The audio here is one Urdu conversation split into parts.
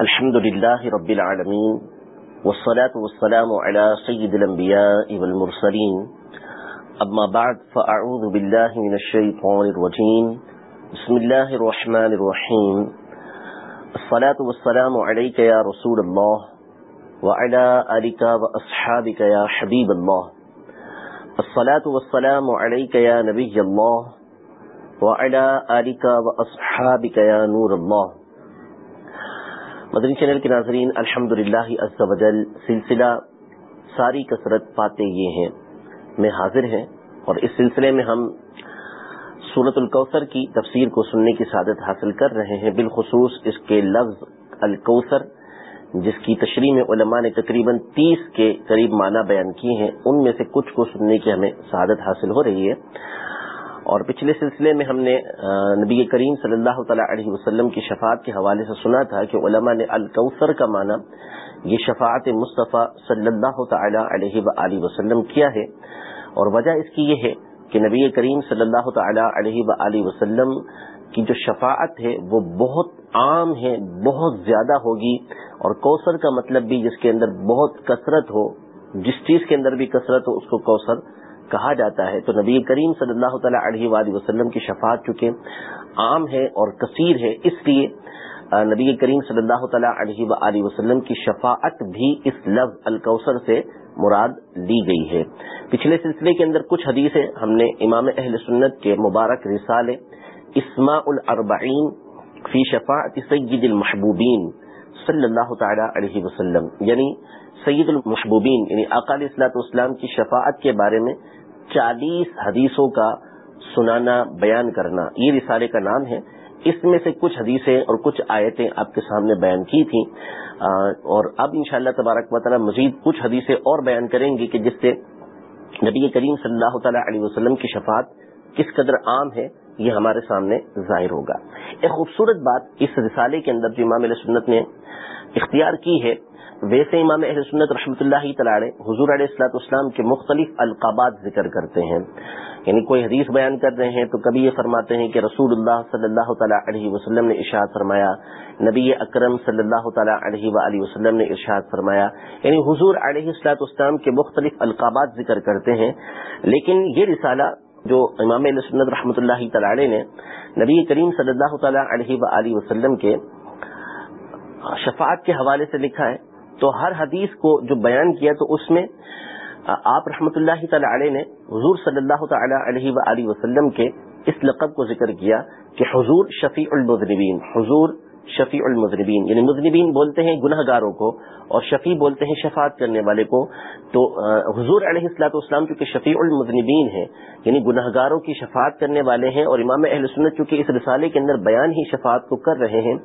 الحمد لله رب العالمين والصلاة والسلام على سيد الأنبياء والمرسلين. أما بعد، فأعوذ بالله من الشيطان الرجيم. بسم الله الرحمن الرحيم. الصلاة والسلام عليك يا رسول الله وعلى آلك وأصحابك يا حبيب الله. الصلاة والسلام عليك يا نبي الله وعلى آلك وأصحابك يا نور الله. مدنی چینل کے ناظرین الحمد للہ سلسلہ ساری کثرت پاتے یہ ہیں۔ میں حاضر ہیں اور اس سلسلے میں ہم صورت الکوثر کی تفسیر کو سننے کی سعادت حاصل کر رہے ہیں۔ بالخصوص اس کے لفظ الکوثر، جس کی تشریح میں علماء نے تقریباً تیس کے قریب معنی بیان کیے ہیں۔ ان میں سے کچھ کو سننے کی ہمیں سعادت حاصل ہو رہی ہے۔ اور پچھلے سلسلے میں ہم نے نبی کریم صلی اللہ تعالیٰ علیہ وسلم کی شفاعت کے حوالے سے سنا تھا کہ علماء نے الکوثر کا معنی یہ شفاعت مصطفیٰ صلی اللہ تعالیٰ علیہ و وسلم کیا ہے۔ اور وجہ اس کی یہ ہے کہ نبی کریم صلی اللہ تعالیٰ علیہ و وسلم کی جو شفاعت ہے وہ بہت عام ہے، بہت زیادہ ہوگی۔ اور کوثر کا مطلب بھی جس کے اندر بہت کثرت ہو، جس چیز کے اندر بھی کثرت ہو، اس کو کوثر کہا جاتا ہے تو نبی کریم صلی اللہ تعالیٰ علیہ وآلہ وسلم کی شفاعت چونکہ عام ہے اور کثیر ہے، اس لیے نبی کریم صلی اللہ تعالیٰ علیہ وآلہ وسلم کی شفاعت بھی اس لفظ الکوثر سے مراد لی گئی ہے۔ پچھلے سلسلے کے اندر کچھ حدیثیں ہم نے امام اہل سنت کے مبارک رسالے اسماء الاربعین فی شفاعت سید المحبوبین صلی اللہ تعالی علیہ وسلم یعنی سید المحبوبین یعنی اقال اصلاۃ اسلام کی شفاعت کے بارے میں چالیس حدیثوں کا سنانا، بیان کرنا۔ یہ رسالے کا نام ہے۔ اس میں سے کچھ حدیثیں اور کچھ آیتیں آپ کے سامنے بیان کی تھیں۔ اور اب انشاءاللہ تبارک و تعالی مزید کچھ حدیثیں اور بیان کریں گی کہ جس سے نبی کریم صلی اللہ تعالی علیہ وسلم کی شفاعت کس قدر عام ہے، یہ ہمارے سامنے ظاہر ہوگا۔ ایک خوبصورت بات اس رسالے کے اندر جو امام علیہ سنت نے اختیار کی ہے ویسے امام اہل سنت رحمۃ اللہ تعالی حضور علیہ السلاط اسلام کے مختلف القابات ذکر کرتے ہیں۔ یعنی کوئی حدیث بیان کر رہے ہیں تو کبھی یہ فرماتے ہیں کہ رسول اللہ صلی اللہ تعالیٰ علیہ وسلم نے ارشاد فرمایا، نبی اکرم صلی اللہ تعالیٰ علیہ و وسلم نے ارشاد فرمایا۔ یعنی حضور علیہ السلاط اسلام کے مختلف القابات ذکر کرتے ہیں، لیکن یہ رسالہ جو امام علیہ سنت رحمۃ اللہ تعالی نے نبی کریم صلی اللہ تعالیٰ علیہ و وسلم کے شفاعت کے حوالے سے لکھا ہے تو ہر حدیث کو جو بیان کیا تو اس میں آپ رحمۃ اللہ تعالی علیہ نے حضور صلی اللہ تعالی علیہ و وسلم کے اس لقب کو ذکر کیا کہ حضور شفیع المذنبین، حضور شفیع المذنبین یعنی مذنبین بولتے ہیں گناہ گاروں کو اور شفیع بولتے ہیں شفاعت کرنے والے کو، تو حضور علیہ السلاۃ والسلام چونکہ شفیع المذنبین ہیں یعنی گناہ گاروں کی شفاعت کرنے والے ہیں اور امام اہل سنت چونکہ اس رسالے کے اندر بیان ہی شفاعت کو کر رہے ہیں،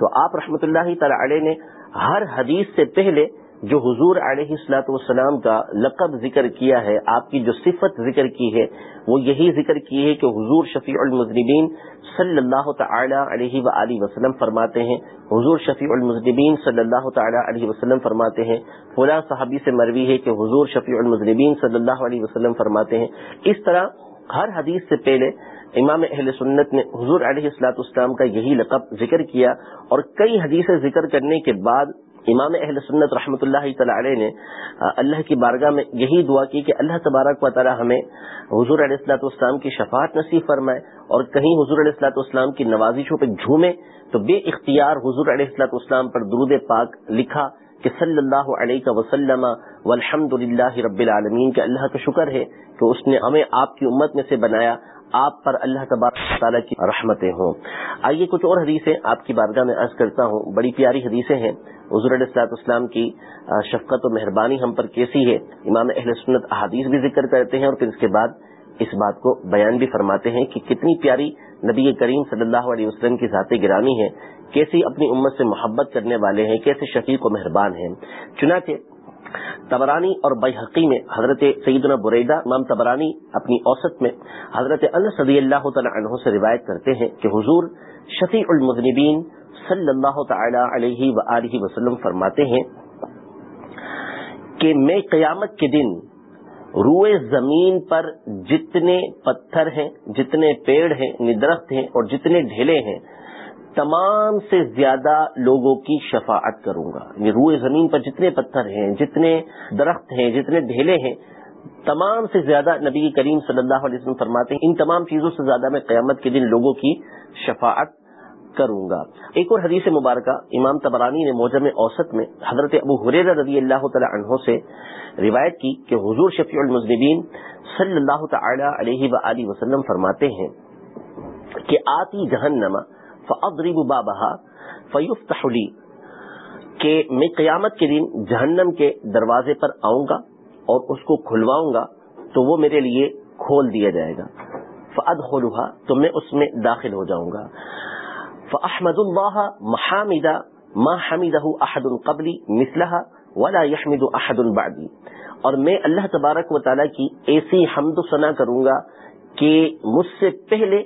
تو آپ رحمۃ اللہ تعالی علیہ نے ہر حدیث سے پہلے جو حضور علیہ السلاۃ والسلام کا لقب ذکر کیا ہے، آپ کی جو صفت ذکر کی ہے، وہ یہی ذکر کی ہے کہ حضور شفیع المذنبین صلی اللہ تعالی علیہ و وسلم فرماتے ہیں۔ حضور شفیع المذنبین صلی اللہ تعالی علیہ وسلم فرماتے ہیں۔ فلاں صحابی سے مروی ہے کہ حضور شفیع المذنبین صلی اللہ علیہ وسلم فرماتے ہیں۔ اس طرح ہر حدیث سے پہلے امام اہل سنت نے حضور علیہ السلاط اسلام کا یہی لقب ذکر کیا اور کئی حدیثیں ذکر کرنے کے بعد امام اہل سنت رحمۃ اللہ تعالی علیہ نے اللہ کی بارگاہ میں یہی دعا کی کہ اللہ تبارک و تعالی ہمیں حضور علیہ السلاط اسلام کی شفاعت نصیب فرمائے اور کہیں حضور علیہ السلاط اسلام کی نوازشوں پہ جھومے تو بے اختیار حضور علیہ السلاط اسلام پر درود پاک لکھا کہ صلی اللہ علیہ وسلم والحمد للہ رب العالمین کے اللہ کا شکر ہے کہ اس نے ہمیں آپ کی امت میں سے بنایا، آپ پر اللہ تبارک تعالیٰ کی رحمتیں ہوں۔ آئیے کچھ اور حدیثیں آپ کی بارگاہ میں عرض کرتا ہوں۔ بڑی پیاری حدیثیں ہیں۔ حضور علیہ السلاط اسلام کی شفقت و مہربانی ہم پر کیسی ہے؟ امام اہل سنت احادیث بھی ذکر کرتے ہیں اور پھر اس کے بعد اس بات کو بیان بھی فرماتے ہیں کہ کتنی پیاری نبی کریم صلی اللہ علیہ وسلم کی ذات گرانی ہے۔ کیسی اپنی امت سے محبت کرنے والے ہیں کیسے شفیق و مہربان ہیں۔ چنانچہ تبرانی اور بحقی میں حضرت سیدنا بریدہ امام تبرانی اپنی اوسط میں حضرت صدی اللہ تعالی عنہ سے روایت کرتے ہیں کہ حضور شفیع المذنبین صلی اللہ تعالی علیہ و وسلم فرماتے ہیں کہ میں قیامت کے دن روئے زمین پر جتنے پتھر ہیں، جتنے پیڑ ہیں درخت ہیں اور جتنے ڈھیلے ہیں تمام سے زیادہ لوگوں کی شفاعت کروں گا۔ یعنی روئے زمین پر جتنے پتھر ہیں، جتنے درخت ہیں، جتنے ڈھیلے ہیں، تمام سے زیادہ نبی کریم صلی اللہ علیہ وسلم فرماتے ہیں، ان تمام چیزوں سے زیادہ میں قیامت کے دن لوگوں کی شفاعت کروں گا۔ ایک اور حدیث مبارکہ امام تبرانی نے موجم اوسط میں حضرت ابو حریر رضی اللہ تعالی عنہ سے روایت کی کہ حضور شفیع المزنبین صلی اللہ تعالی علیہ و وسلم فرماتے ہیں کہ آتی جہنم فاضرب بابها فیفتح لی کہ میں قیامت کے دن جہنم کے دروازے پر آؤں گا اور اس کو کھلواؤں گا تو وہ میرے لیے کھول دیا جائے گا۔ فعد تو میں اس میں داخل ہو جاؤں گا۔ فاحمد اللہ محامدہ ما احد قبلی مسلح ولا يحمد احد بعدی اور میں اللہ تبارک و تعالیٰ کی ایسی حمد و ثنا کروں گا کہ مجھ سے پہلے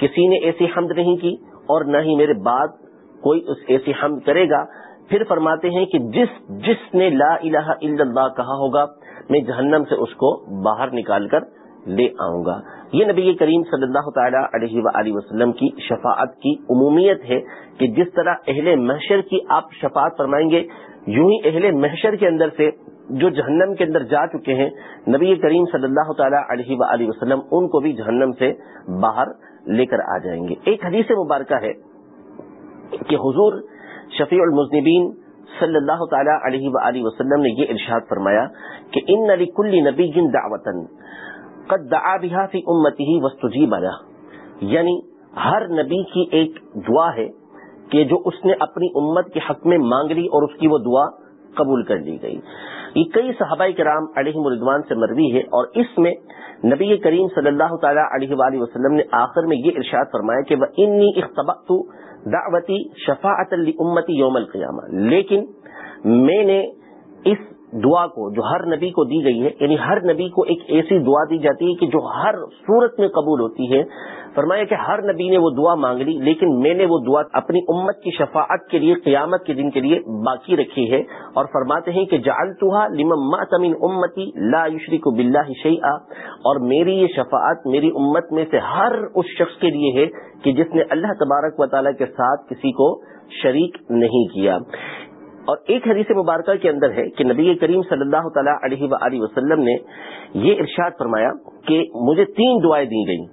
کسی نے ایسی حمد نہیں کی اور نہ ہی میرے بعد کوئی اس ایسی حمد کرے گا۔ پھر فرماتے ہیں کہ جس جس نے لا الہ الا اللہ کہا ہوگا، میں جہنم سے اس کو باہر نکال کر لے آؤں گا۔ یہ نبی کریم صلی اللہ تعالی علیہ و وسلم کی شفاعت کی عمومیت ہے کہ جس طرح اہل محشر کی آپ شفاعت فرمائیں گے، یوں ہی اہل محشر کے اندر سے جو جہنم کے اندر جا چکے ہیں، نبی کریم صلی اللہ تعالی علیہ و وسلم ان کو بھی جہنم سے باہر لے کر آ جائیں گے۔ ایک حدیث مبارکہ ہے کہ حضور شفیع المزنبین صلی اللہ تعالی علیہ و وسلم نے یہ ارشاد فرمایا کہ ان علی کل نبی جن دعوتن قد دعا بها فی امتی وستجیب له یعنی ہر نبی کی ایک دعا ہے کہ جو اس نے اپنی امت کے حق میں مانگ لی اور اس کی وہ دعا قبول کر لی گئی۔ یہ کئی صحابہ کرام علیہ مردوان سے مروی ہے اور اس میں نبی کریم صلی اللہ تعالیٰ علیہ وآلہ وسلم نے آخر میں یہ ارشاد فرمایا کہ وہ انی اختبقت دعوتی شفاعت امتی یوم القیامہ لیکن میں نے اس دعا کو، جو ہر نبی کو دی گئی ہے یعنی ہر نبی کو ایک ایسی دعا دی جاتی ہے کہ جو ہر صورت میں قبول ہوتی ہے۔ فرمایا کہ ہر نبی نے وہ دعا مانگ لی، لیکن میں نے وہ دعا اپنی امت کی شفاعت کے لیے، قیامت کے دن کے لیے باقی رکھی ہے۔ اور فرماتے ہیں کہ جال تمین امتی لا یشری کو بلّہ اور میری یہ شفاعت میری امت میں سے ہر اس شخص کے لیے ہے کہ جس نے اللہ تبارک و تعالیٰ کے ساتھ کسی کو شریک نہیں کیا۔ اور ایک حدیث مبارکہ کے اندر ہے کہ نبی کریم صلی اللہ تعالیٰ علیہ و وسلم نے یہ ارشاد فرمایا کہ مجھے تین دعائیں دی گئیں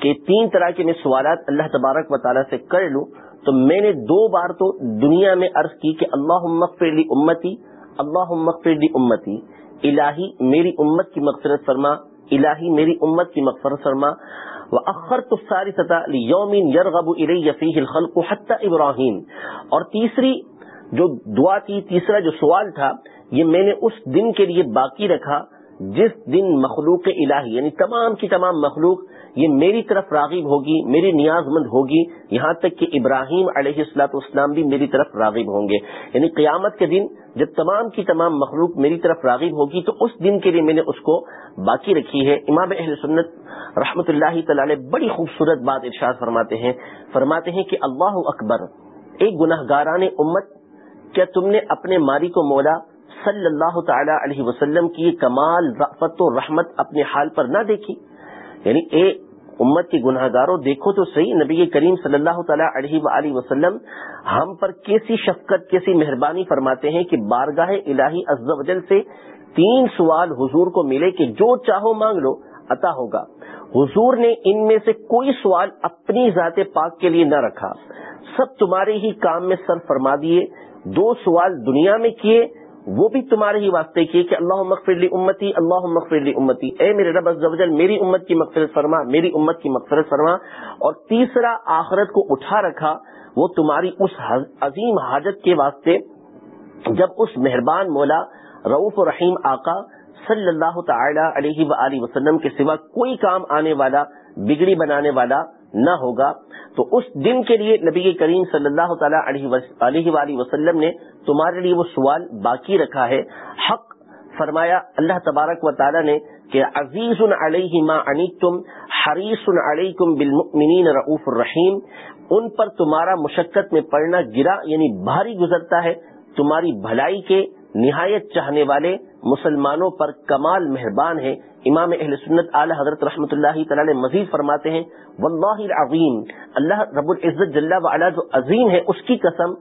کہ تین طرح کے میں سوالات اللہ تبارک و تعالیٰ سے کر لوں تو میں نے دو بار تو دنیا میں عرض کی کہ اللہ مغفر لی امتی اللہ مغفر لی امتی۔ الہی میری امت کی مغفرت فرما، الہی میری امت کی مغفرت فرما۔ اخر تو ساری سطح یومین یرغب الخلق حتی ابراہیم اور تیسری جو دعا تھی تیسرا جو سوال تھا، یہ میں نے اس دن کے لیے باقی رکھا، جس دن مخلوق الہی یعنی تمام کی تمام مخلوق، یہ میری طرف راغب ہوگی، میری نیاز مند ہوگی، یہاں تک کہ ابراہیم علیہ السلاط اسلام بھی میری طرف راغب ہوں گے۔ یعنی قیامت کے دن جب تمام کی تمام مخلوق میری طرف راغب ہوگی، تو اس دن کے لیے میں نے اس کو باقی رکھی ہے۔ امام اہل سنت رحمت اللہ تعالی بڑی خوبصورت بات ارشاد فرماتے ہیں۔ فرماتے ہیں کہ اللہ اکبر ایک گناہ گاران امت کیا تم نے اپنے ماری کو مولا صلی اللہ تعالی علیہ وسلم کی کمال رفت و رحمت اپنے حال پر نہ دیکھی؟ یعنی اے امت کے گناہ گاروں دیکھو تو صحیح، نبی کریم صلی اللہ تعالیٰ علیہ وآلہ وسلم ہم پر کیسی شفقت، کیسی مہربانی فرماتے ہیں کہ بارگاہ الہی عز و جل سے تین سوال حضور کو ملے کہ جو چاہو مانگ لو، عطا ہوگا۔ حضور نے ان میں سے کوئی سوال اپنی ذات پاک کے لیے نہ رکھا۔ سب تمہارے ہی کام میں سر فرما دیے۔ دو سوال دنیا میں کیے، وہ بھی تمہارے ہی واسطے کیے کہ اللہ مغفر لی امتی اللہ مغفر لی امتی۔ اے میرے رب جل، میری امت کی مغفرت فرما، میری امت کی مغفرت فرما۔ اور تیسرا، آخرت کو اٹھا رکھا، وہ تمہاری اس عظیم حاجت کے واسطے جب اس مہربان مولا رعف رحیم آقا صلی اللہ تعالی علیہ و وسلم کے سوا کوئی کام آنے والا، بگڑی بنانے والا نہ ہوگا۔ تو اس دن کے لیے نبی کریم صلی اللہ تعالیٰ علیہ وآلہ وسلم نے تمہارے لیے وہ سوال باقی رکھا ہے۔ حق فرمایا اللہ تبارک و تعالیٰ نے کہ عزیز علیہ ما انیتم حریص علیکم بالمؤمنین رعوف الرحیم۔ ان پر تمہارا مشقت میں پڑنا گرا یعنی بھاری گزرتا ہے۔ تمہاری بھلائی کے نہایت چاہنے والے مسلمانوں پر کمال مہربان ہے امام اہل سنت اعلی حضرت رحمۃ اللہ تعالی مزید فرماتے ہیں، واللہ العظیم، اللہ رب العزت جل وعلا جو عظیم ہے، اس کی قسم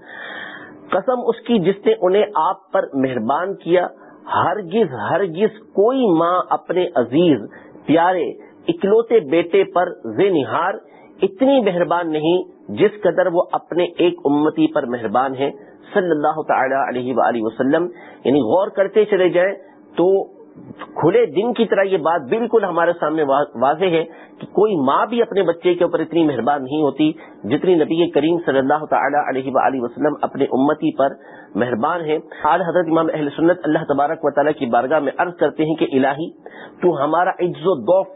قسم اس کی جس نے انہیں آپ پر مہربان کیا۔ ہرگز ہرگز کوئی ماں اپنے عزیز، پیارے، اکلوتے بیٹے پر زے نہار اتنی مہربان نہیں جس قدر وہ اپنے ایک امتی پر مہربان ہے صلی اللہ تعالی علیہ وآلہ وسلم یعنی غور کرتے چلے جائیں تو کھلے دن کی طرح یہ بات بالکل ہمارے سامنے واضح ہے کہ کوئی ماں بھی اپنے بچے کے اوپر اتنی مہربان نہیں ہوتی جتنی نبی کریم صلی اللہ تعالی علیہ وآلہ وسلم اپنے امتی پر مہربان ہے آج حضرت امام اہل سنت اللہ تبارک و تعالیٰ کی بارگاہ میں عرض کرتے ہیں کہ الہی، تو ہمارا عز و دوف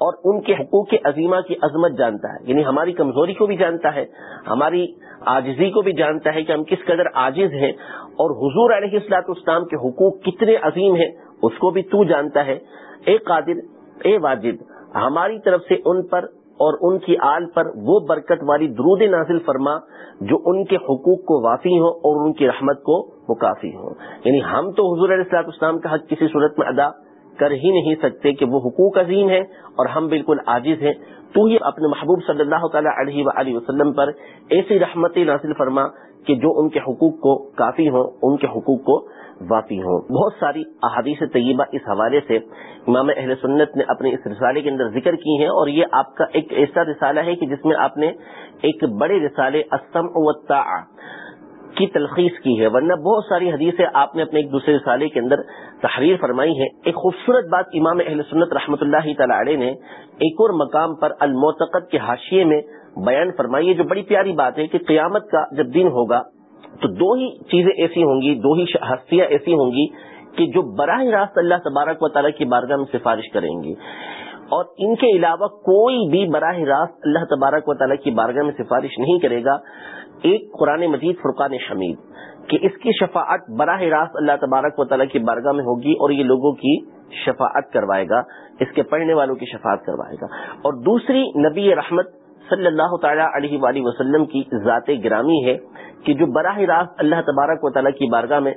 اور ان کے حقوق عظیمہ کی عظمت جانتا ہے یعنی ہماری کمزوری کو بھی جانتا ہے، ہماری آجزی کو بھی جانتا ہے کہ ہم کس قدر عاجز ہیں اور حضور علیہ السلاط اسلام کے حقوق کتنے عظیم ہیں، اس کو بھی تو جانتا ہے۔ اے قادر، اے واجب ہماری طرف سے ان پر اور ان کی آل پر وہ برکت والی درود نازل فرما جو ان کے حقوق کو وافی ہو اور ان کی رحمت کو مکافی ہو۔ یعنی ہم تو حضور علیہ السلاط اسلام کا حق کسی صورت میں ادا کر ہی نہیں سکتے کہ وہ حقوق عظیم ہیں اور ہم بالکل عاجز ہیں۔ تو ہی اپنے محبوب صلی اللہ تعالیٰ علیہ و وسلم پر ایسی رحمت ناصل فرما کہ جو ان کے حقوق کو کافی ہوں، ان کے حقوق کو واقعی ہوں۔ بہت ساری احادیث طیبہ اس حوالے سے امام اہل سنت نے اپنے اس رسالے کے اندر ذکر کی ہیں اور یہ آپ کا ایک ایسا رسالہ ہے کہ جس میں آپ نے ایک بڑے رسالے اسم و کی تلخیص کی ہے، ورنہ بہت ساری حدیثیں آپ نے اپنے ایک دوسرے رسالے کے اندر تحریر فرمائی ہے ایک خوبصورت بات امام اہل سنت رحمۃ اللہ تعالی نے ایک اور مقام پر المعتقد کے حاشیے میں بیان فرمائی ہے، جو بڑی پیاری بات ہے کہ قیامت کا جب دن ہوگا تو دو ہی چیزیں ایسی ہوں گی، دو ہی ہستیاں ایسی ہوں گی کہ جو براہ راست اللہ تبارک و تعالیٰ کی بارگاہ میں سفارش کریں گی۔ اور ان کے علاوہ کوئی بھی براہ راست اللہ تبارک و تعالیٰ کی بارگاہ میں سفارش نہیں کرے گا۔ ایک قرآن مجید فرقان حمید، کہ اس کی شفاعت براہ راست اللہ تبارک و تعالیٰ کی بارگاہ میں ہوگی اور یہ لوگوں کی شفاعت کروائے گا، اس کے پڑھنے والوں کی شفاعت کروائے گا۔ اور دوسری نبی رحمت صلی اللہ تعالیٰ علیہ وآلہ وسلم کی ذات گرامی ہے، کہ جو براہ راست اللہ تبارک و تعالیٰ کی بارگاہ میں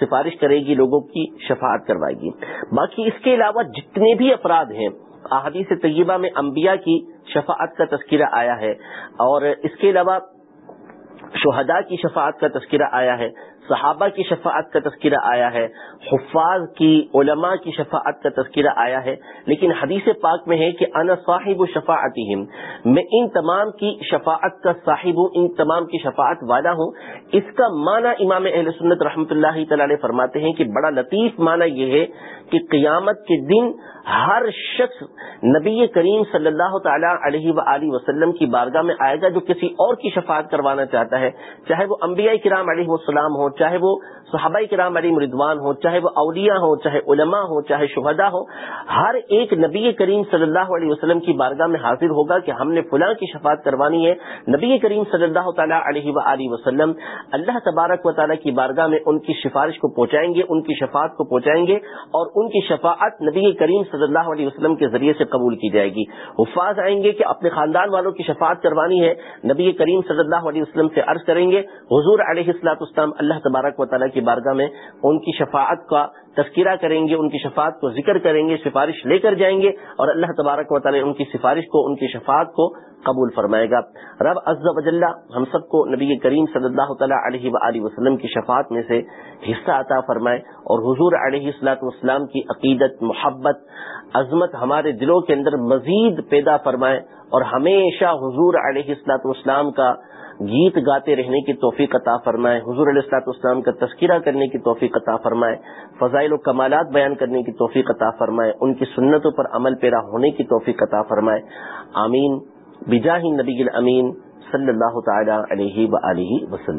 سفارش کرے گی، لوگوں کی شفاعت کروائے گی۔ باقی اس کے علاوہ جتنے بھی افراد ہیں، احادیث طیبہ میں انبیاء کی شفاعت کا تذکرہ آیا ہے، اور اس کے علاوہ شہداء کی شفاعت کا تذکرہ آیا ہے، صحابہ کی شفاعت کا تذکرہ آیا ہے، حفاظ کی علماء کی شفاعت کا تذکرہ آیا ہے، لیکن حدیث پاک میں ہے کہ انا صاحب شفاعت میں ان تمام کی شفاعت کا صاحب ہوں ان تمام کی شفاعت والا ہوں۔ اس کا معنی امام اہل سنت رحمۃ اللہ تعالی فرماتے ہیں کہ بڑا لطیف معنی یہ ہے کہ قیامت کے دن ہر شخص نبی کریم صلی اللہ تعالی علیہ و وسلم کی بارگاہ میں آئے گا جو کسی اور کی شفاعت کروانا چاہتا ہے۔ چاہے وہ انبیاء کرام علیہ السلام ہو چاہے وہ صحابہ کرام علی مردوان ہو چاہے وہ اولیاء ہو چاہے علماء ہو چاہے شہدا ہو ہر ایک نبی کریم صلی اللہ علیہ وسلم کی بارگاہ میں حاضر ہوگا کہ ہم نے فلاں کی شفاعت کروانی ہے۔ نبی کریم صلی اللہ تعالیٰ علیہ و وسلم اللہ تبارک و تعالیٰ کی بارگاہ میں ان کی سفارش کو پہنچائیں گے، ان کی شفاعت کو پہنچائیں گے اور ان کی شفاعت نبی کریم صلی اللہ علیہ وسلم کے ذریعے سے قبول کی جائے گی۔ حفاظ آئیں گے کہ اپنے خاندان والوں کی شفاعت کروانی ہے۔ نبی کریم صلی اللہ علیہ وسلم سے عرض کریں گے، حضور علیہ السلاط اسلام اللہ تبارک و تعالیٰ کی بارگاہ میں ان کی شفاعت کا تذکرہ کریں گے، ان کی شفاعت کو ذکر کریں گے، سفارش لے کر جائیں گے اور اللہ تبارک و تعالیٰ ان کی سفارش کو، ان کی شفاعت کو قبول فرمائے گا۔ رب عز و جلہ ہم سب کو نبی کریم صلی اللہ تعالیٰ علیہ و وسلم کی شفاعت میں سے حصہ عطا فرمائے اور حضور علیہ السلاط والسلام کی عقیدت، محبت، عظمت ہمارے دلوں کے اندر مزید پیدا فرمائے اور ہمیشہ حضور علیہ السلاط والسلام کا گیت گاتے رہنے کی توفیق عطا فرمائے، حضور علیہ السلاط اسلام کا تذکرہ کرنے کی توفیق عطا فرمائے، فضائل و کمالات بیان کرنے کی توفیق عطا فرمائے، ان کی سنتوں پر عمل پیرا ہونے کی توفیق عطا فرمائے۔ آمین۔ بجاہ نبی الامین صلی اللہ تعالی علیہ وآلہ وسلم.